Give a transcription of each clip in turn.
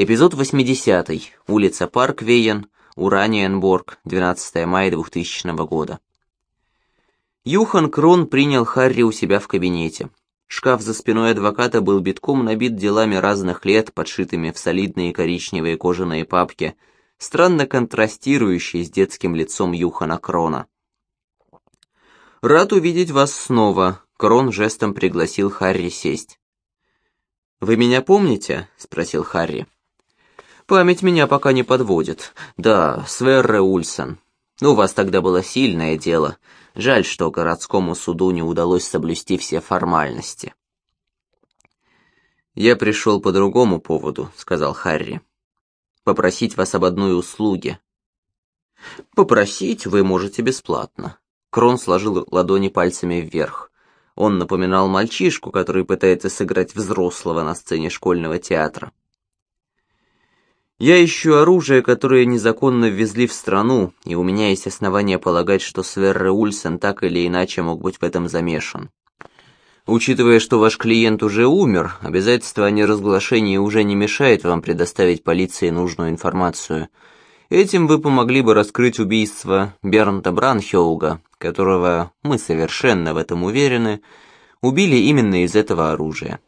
Эпизод 80. Улица Парквейен, Ураниенборг, 12 мая 2000 года. Юхан Крон принял Харри у себя в кабинете. Шкаф за спиной адвоката был битком набит делами разных лет, подшитыми в солидные коричневые кожаные папки, странно контрастирующие с детским лицом Юхана Крона. «Рад увидеть вас снова», — Крон жестом пригласил Харри сесть. «Вы меня помните?» — спросил Харри. «Память меня пока не подводит. Да, Сверре Ульсен. У вас тогда было сильное дело. Жаль, что городскому суду не удалось соблюсти все формальности». «Я пришел по другому поводу», — сказал Харри. «Попросить вас об одной услуге». «Попросить вы можете бесплатно». Крон сложил ладони пальцами вверх. Он напоминал мальчишку, который пытается сыграть взрослого на сцене школьного театра. Я ищу оружие, которое незаконно ввезли в страну, и у меня есть основания полагать, что Сверре Ульсен так или иначе мог быть в этом замешан. Учитывая, что ваш клиент уже умер, обязательство о неразглашении уже не мешает вам предоставить полиции нужную информацию. Этим вы помогли бы раскрыть убийство Бернта Бранхеуга, которого, мы совершенно в этом уверены, убили именно из этого оружия.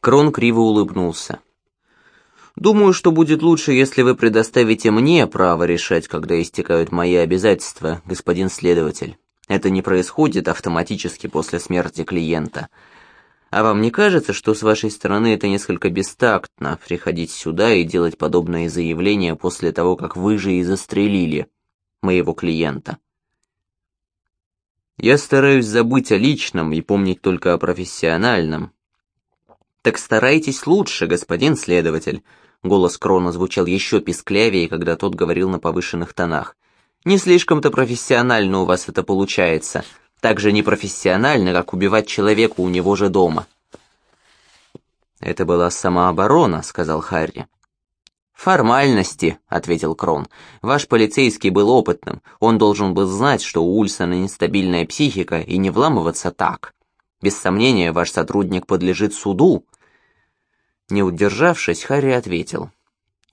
Крон криво улыбнулся. «Думаю, что будет лучше, если вы предоставите мне право решать, когда истекают мои обязательства, господин следователь. Это не происходит автоматически после смерти клиента. А вам не кажется, что с вашей стороны это несколько бестактно, приходить сюда и делать подобные заявления после того, как вы же и застрелили моего клиента?» Я стараюсь забыть о личном и помнить только о профессиональном. Так старайтесь лучше, господин следователь. Голос Крона звучал еще писклявее, когда тот говорил на повышенных тонах. Не слишком-то профессионально у вас это получается. Так же непрофессионально, как убивать человека у него же дома. «Это была самооборона», — сказал Харри. «Формальности», — ответил Крон. «Ваш полицейский был опытным. Он должен был знать, что у Ульсона нестабильная психика, и не вламываться так. Без сомнения, ваш сотрудник подлежит суду». Не удержавшись, Харри ответил.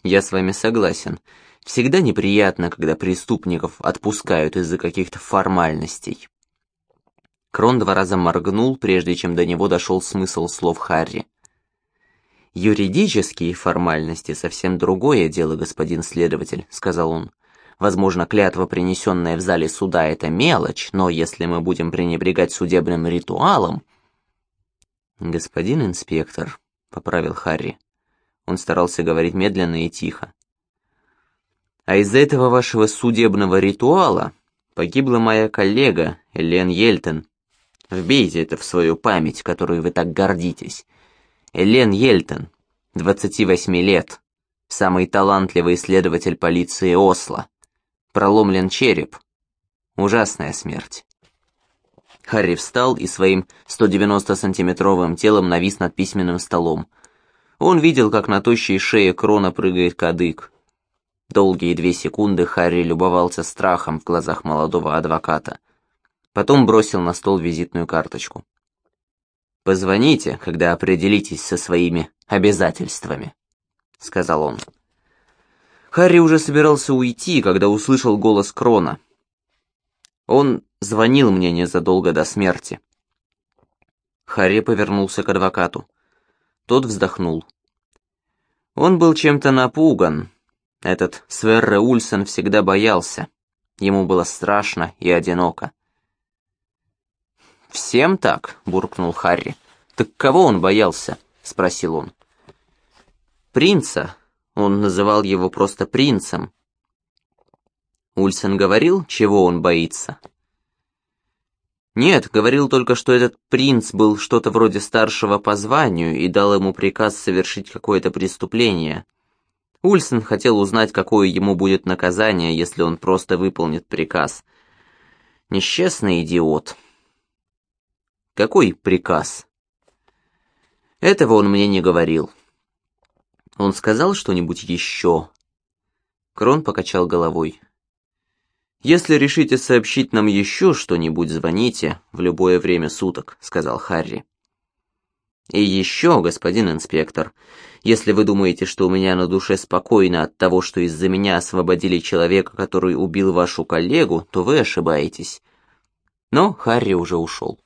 «Я с вами согласен. Всегда неприятно, когда преступников отпускают из-за каких-то формальностей». Крон два раза моргнул, прежде чем до него дошел смысл слов Харри. «Юридические формальности — совсем другое дело, господин следователь», — сказал он. «Возможно, клятва, принесенная в зале суда, — это мелочь, но если мы будем пренебрегать судебным ритуалом...» «Господин инспектор», — поправил Харри. Он старался говорить медленно и тихо. «А из-за этого вашего судебного ритуала погибла моя коллега Элен Ельтон. Вбейте это в свою память, которой вы так гордитесь. Элен Ельтон, 28 лет, самый талантливый исследователь полиции Осло. Проломлен череп. Ужасная смерть. Харри встал и своим 190-сантиметровым телом навис над письменным столом. Он видел, как на тощей шее крона прыгает кадык. Долгие две секунды Харри любовался страхом в глазах молодого адвоката. Потом бросил на стол визитную карточку. «Позвоните, когда определитесь со своими обязательствами», — сказал он. Харри уже собирался уйти, когда услышал голос Крона. Он звонил мне незадолго до смерти. Харри повернулся к адвокату. Тот вздохнул. Он был чем-то напуган. Этот Сверре Ульсен всегда боялся. Ему было страшно и одиноко. «Всем так?» — буркнул Харри. «Так кого он боялся?» — спросил он. «Принца. Он называл его просто принцем». Ульсен говорил, чего он боится. Нет, говорил только, что этот принц был что-то вроде старшего по званию и дал ему приказ совершить какое-то преступление. Ульсен хотел узнать, какое ему будет наказание, если он просто выполнит приказ. Несчастный идиот. Какой приказ? Этого он мне не говорил. Он сказал что-нибудь еще? Крон покачал головой. «Если решите сообщить нам еще что-нибудь, звоните в любое время суток», — сказал Харри. И еще, господин инспектор, если вы думаете, что у меня на душе спокойно от того, что из-за меня освободили человека, который убил вашу коллегу, то вы ошибаетесь. Но Харри уже ушел.